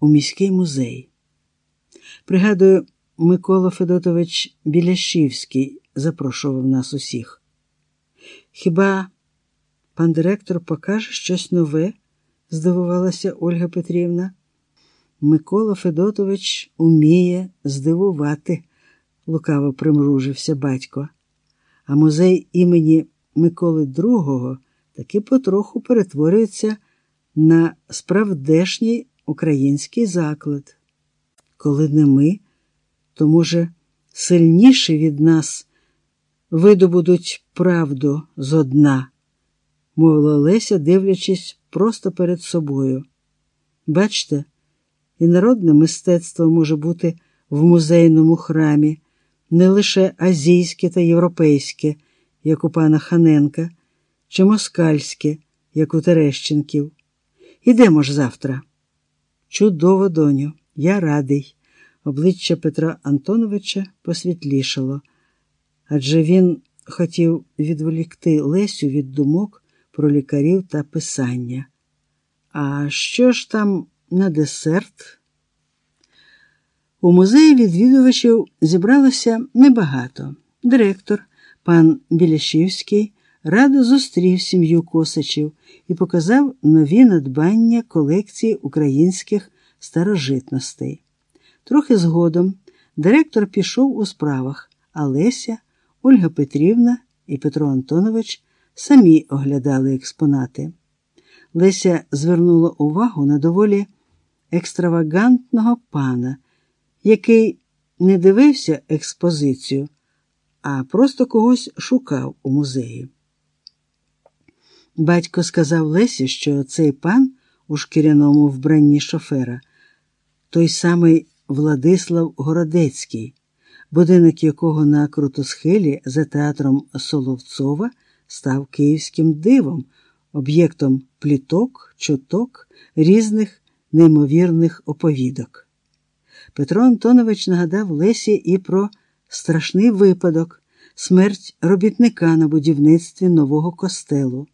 у міський музей. Пригадую, Микола Федотович Біляшівський запрошував нас усіх. Хіба пан директор покаже щось нове? здивувалася Ольга Петрівна. Микола Федотович уміє здивувати, лукаво примружився батько. А музей імені Миколи II таки потроху перетворюється на справдешній український заклад. Коли не ми, то, може, сильніші від нас видобудуть правду зо дна, мовила Леся, дивлячись просто перед собою. Бачте, і народне мистецтво може бути в музейному храмі, не лише азійське та європейське, як у пана Ханенка, чи москальське, як у Терещенків. Ідемо ж завтра. Чудово, доню, я радий. Обличчя Петра Антоновича посвітлішало, адже він хотів відволікти Лесю від думок про лікарів та писання. А що ж там на десерт? У музеї відвідувачів зібралося небагато. Директор, пан Біляшівський, радо зустрів сім'ю Косачів і показав нові надбання колекції українських старожитностей. Трохи згодом директор пішов у справах, а Леся, Ольга Петрівна і Петро Антонович самі оглядали експонати. Леся звернула увагу на доволі екстравагантного пана, який не дивився експозицію, а просто когось шукав у музеї. Батько сказав Лесі, що цей пан у шкіряному вбранні шофера, той самий Владислав Городецький, будинок якого на крутосхилі за театром Соловцова став київським дивом, об'єктом пліток, чуток, різних неймовірних оповідок. Петро Антонович нагадав Лесі і про страшний випадок, смерть робітника на будівництві нового костелу.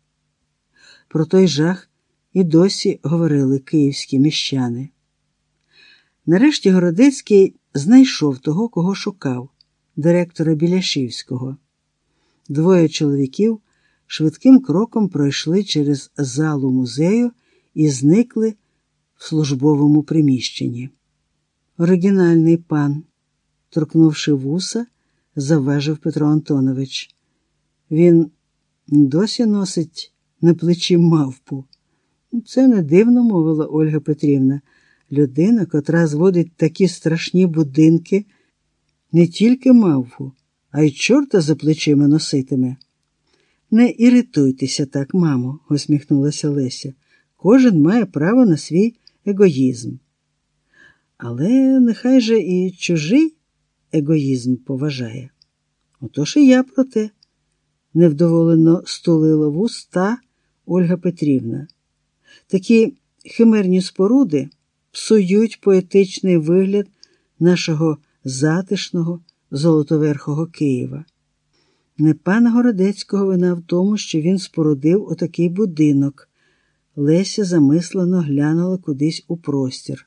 Про той жах і досі говорили київські міщани. Нарешті Городецький знайшов того, кого шукав, директора Біляшівського. Двоє чоловіків швидким кроком пройшли через залу музею і зникли в службовому приміщенні. Оригінальний пан, торкнувши вуса, завважив Петро Антонович. Він досі носить на плечі мавпу. Це не дивно, мовила Ольга Петрівна. Людина, котра зводить такі страшні будинки, не тільки мавпу, а й чорта за плечима носитиме. Не іритуйтеся так, мамо, усміхнулася Леся. Кожен має право на свій егоїзм. Але нехай же і чужий егоїзм поважає. Отож і я про те, невдоволено стулила вуста Ольга Петрівна. Такі химерні споруди псують поетичний вигляд нашого затишного золотоверхого Києва. Не пана Городецького вина в тому, що він спорудив отакий будинок. Леся замислено глянула кудись у простір.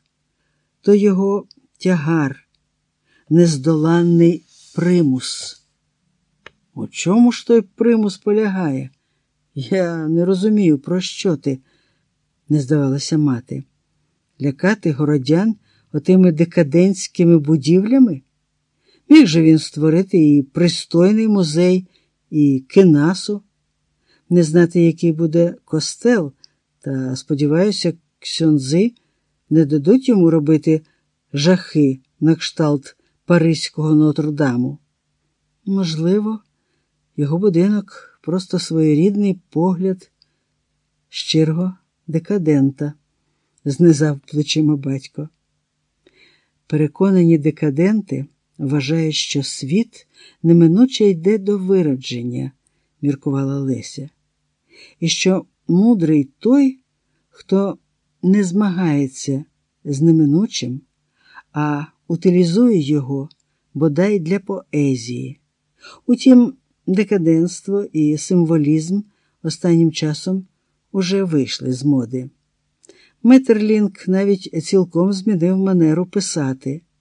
То його тягар, нездоланний примус. У чому ж той примус полягає? Я не розумію, про що ти, не здавалася мати. Лякати городян отими декадентськими будівлями? Міг же він створити і пристойний музей, і кинасу, не знати, який буде костел, та, сподіваюся, ксьонзи не дадуть йому робити жахи на кшталт Паризького Нотр-Даму. Можливо, його будинок просто своєрідний погляд щирого декадента, знизав плечима батько. Переконані декаденти вважають, що світ неминуче йде до виродження, міркувала Леся, і що мудрий той, хто не змагається з неминучим, а утилізує його бодай для поезії. Утім, декаденство і символізм останнім часом уже вийшли з моди. Метерлінг навіть цілком змінив манеру писати.